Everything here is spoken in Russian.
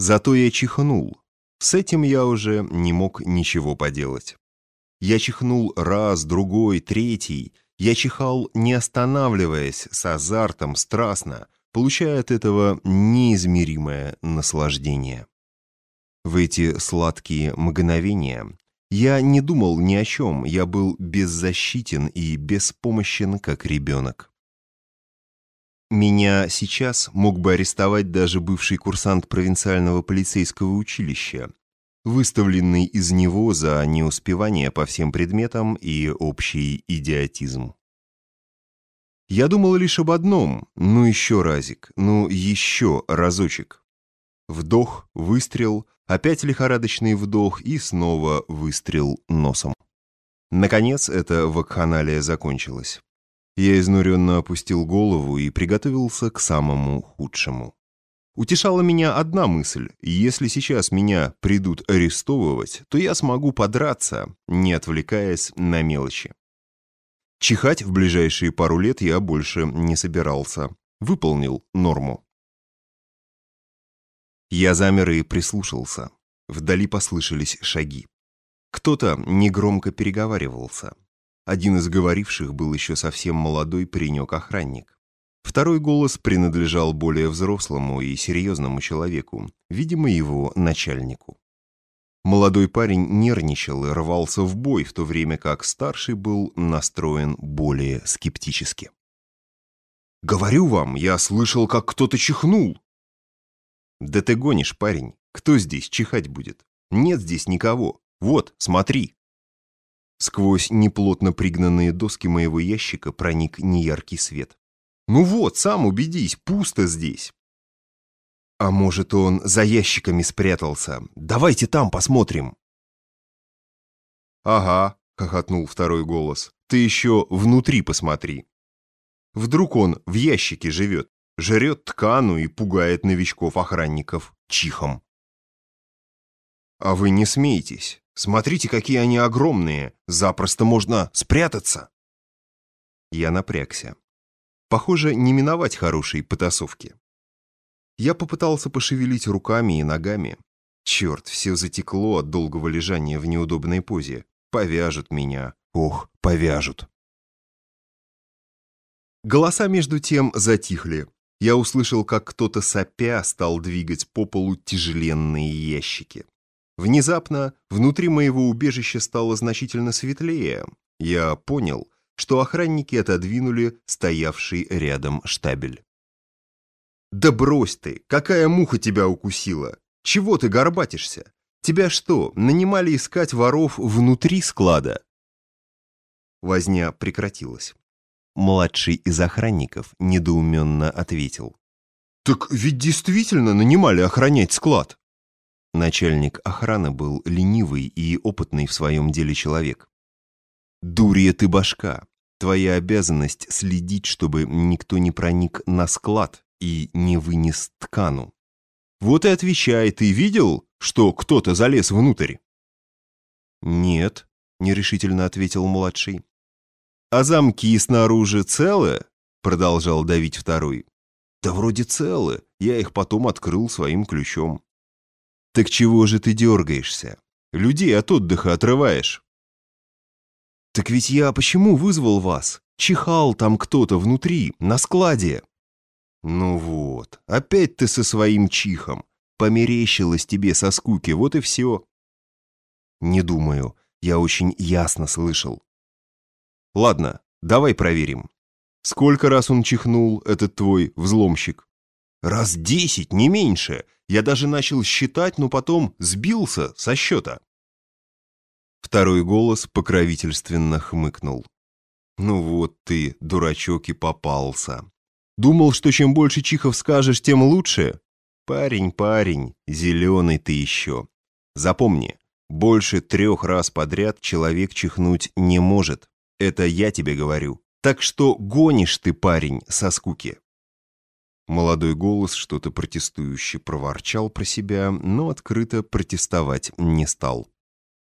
Зато я чихнул. С этим я уже не мог ничего поделать. Я чихнул раз, другой, третий. Я чихал, не останавливаясь, с азартом, страстно, получая от этого неизмеримое наслаждение. В эти сладкие мгновения я не думал ни о чем, я был беззащитен и беспомощен, как ребенок. Меня сейчас мог бы арестовать даже бывший курсант провинциального полицейского училища, выставленный из него за неуспевание по всем предметам и общий идиотизм. Я думал лишь об одном, ну еще разик, ну еще разочек. Вдох, выстрел, Опять лихорадочный вдох и снова выстрел носом. Наконец, эта вакханалия закончилась. Я изнуренно опустил голову и приготовился к самому худшему. Утешала меня одна мысль. Если сейчас меня придут арестовывать, то я смогу подраться, не отвлекаясь на мелочи. Чихать в ближайшие пару лет я больше не собирался. Выполнил норму. Я замер и прислушался. Вдали послышались шаги. Кто-то негромко переговаривался. Один из говоривших был еще совсем молодой паренек-охранник. Второй голос принадлежал более взрослому и серьезному человеку, видимо, его начальнику. Молодой парень нервничал и рвался в бой, в то время как старший был настроен более скептически. «Говорю вам, я слышал, как кто-то чихнул!» «Да ты гонишь, парень. Кто здесь чихать будет? Нет здесь никого. Вот, смотри!» Сквозь неплотно пригнанные доски моего ящика проник неяркий свет. «Ну вот, сам убедись, пусто здесь!» «А может, он за ящиками спрятался? Давайте там посмотрим!» «Ага», — хохотнул второй голос, — «ты еще внутри посмотри. Вдруг он в ящике живет?» жрет ткану и пугает новичков-охранников чихом. А вы не смейтесь. Смотрите, какие они огромные. Запросто можно спрятаться. Я напрягся. Похоже, не миновать хорошей потасовки. Я попытался пошевелить руками и ногами. Черт, все затекло от долгого лежания в неудобной позе. Повяжут меня. Ох, повяжут. Голоса между тем затихли, я услышал, как кто-то сопя стал двигать по полу тяжеленные ящики. Внезапно внутри моего убежища стало значительно светлее. Я понял, что охранники отодвинули стоявший рядом штабель. «Да брось ты! Какая муха тебя укусила? Чего ты горбатишься? Тебя что, нанимали искать воров внутри склада?» Возня прекратилась. Младший из охранников недоуменно ответил. «Так ведь действительно нанимали охранять склад!» Начальник охраны был ленивый и опытный в своем деле человек. «Дурья ты башка! Твоя обязанность следить, чтобы никто не проник на склад и не вынес ткану. Вот и отвечай, ты видел, что кто-то залез внутрь?» «Нет», — нерешительно ответил младший. «А замки снаружи целы?» — продолжал давить второй. «Да вроде целы. Я их потом открыл своим ключом». «Так чего же ты дергаешься? Людей от отдыха отрываешь». «Так ведь я почему вызвал вас? Чихал там кто-то внутри, на складе». «Ну вот, опять ты со своим чихом. Померещилось тебе со скуки, вот и все». «Не думаю. Я очень ясно слышал. Ладно, давай проверим. Сколько раз он чихнул, этот твой взломщик? Раз десять, не меньше. Я даже начал считать, но потом сбился со счета. Второй голос покровительственно хмыкнул. Ну вот ты, дурачок, и попался. Думал, что чем больше чихов скажешь, тем лучше? Парень, парень, зеленый ты еще. Запомни, больше трех раз подряд человек чихнуть не может. Это я тебе говорю. Так что гонишь ты, парень, со скуки. Молодой голос что-то протестующе проворчал про себя, но открыто протестовать не стал.